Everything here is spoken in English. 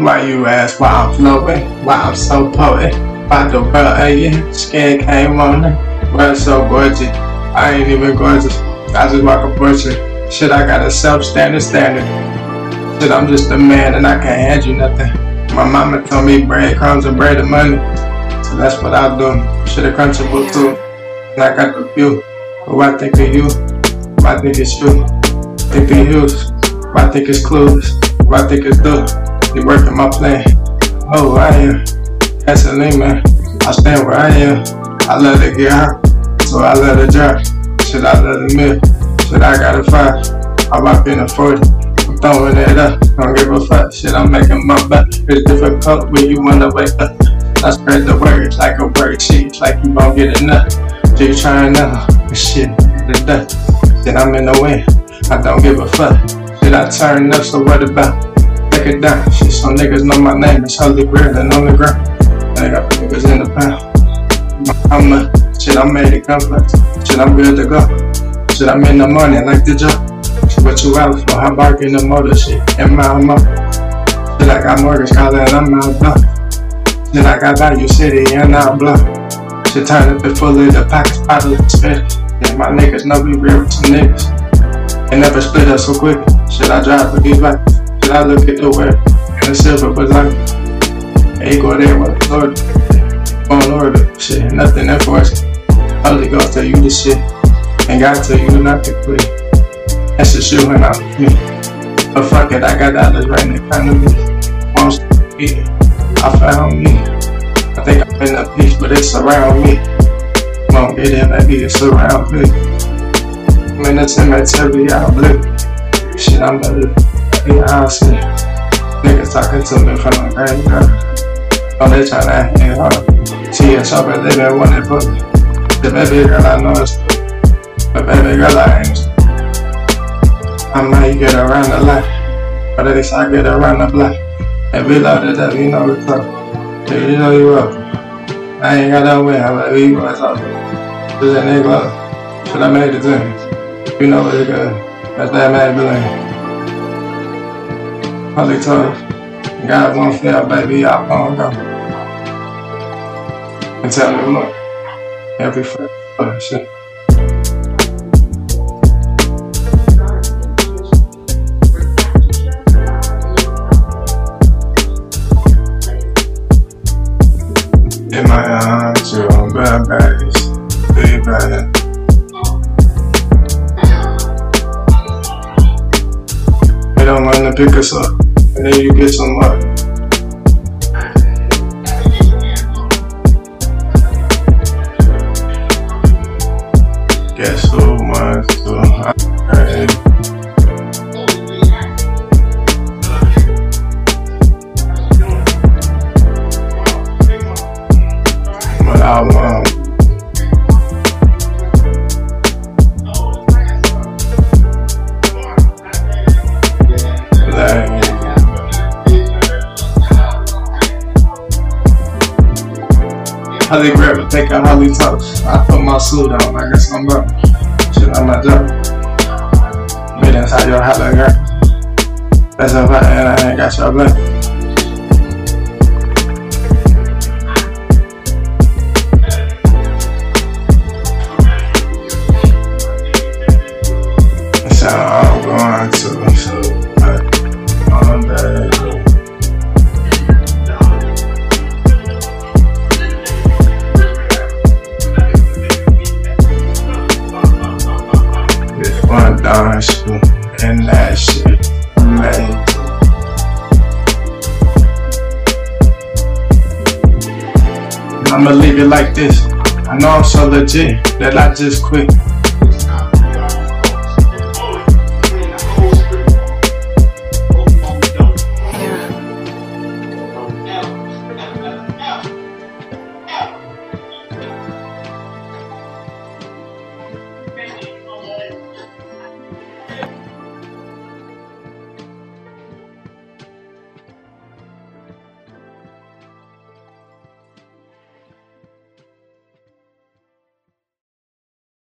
Why you ask why I'm flowing? Why I'm so potent? About the world, yeah. Skin came on it. World so gorgeous. I ain't even gorgeous. I just walk a portrait. Shit, I got a self-standard standard. Shit, I'm just a man and I can't hand you nothing. My mama told me bread crumbs and bread and money. So that's what I do. Shit, a crunchable too. And I got the few. Who I think of you? I think it's you? Think of you. I think it's. Who I think it's do. You working my plan. Oh, I am. That's a man. I stand where I am. I let it get hot. So I let it drop. Shit, I let it mill. Shit, I got a five. I rock in a 40. I'm throwing it up. Don't give a fuck. Shit, I'm making my butt. It's difficult when you wanna wake up. I spread the words like a worksheet, like you gon' get enough. You trying now, shit, the death. Then I'm in the wind, I don't give a fuck. Shit, I turn up, so what about? It down, shit, some niggas know my name, it's Holy Grail and on the ground. And I got niggas in the pound. I'm a, shit, I made it complex. Shit, I'm good to go. Shit, I'm in the morning like the job. Shit, what you out for? I'm barking the motor shit, and my mouth. Shit, I got mortgage calling, I'm out done. Shit, I got value city, and I'm blocked. Shit turn up and full of the pockets, bottle of spit. Yeah, my niggas know we real with some niggas. They never split up so quick. Shit, I drive with these bikes. Shit, I look at the way And the silver was like, hey, go there with the Lord. On Lord, shit, nothing enforced. Holy Ghost tell you this shit. And God tell you not to quit. That's just shooting out with me. But fuck it, I got dollars right in front of me. Won't be. I found me. I think I'm in a piece, but it's around me. Won't get in, maybe it's around me. I'm in the cemetery, I'm blue. Shit, I'm better. I'll see. Niggas talking to me from the graveyard. Oh, they tryna hang hard. See a shop and they been wanting me. The baby girl I know is but baby girl I ain't. I might get around the light, but at least I get around the block. And we loaded up, you know what's up. You know you up. I ain't got no way. I'm like, you go out. Just that nigga Should I made the team? You know what it good. That's that mad billion. Holy tough. God won't fail, baby. I'm gonna go. And tell me, look. Every first shit. In my arms, you're on bad pick us up, and then you get some money. Guess who wants to Holly grab a take a Holly toast. I put my suit on, I got some up. Shit on my job. Made inside your Holly girl. That's if I and I ain't got your black. And that shit, man. I'ma leave it like this. I know I'm so legit that I just quit.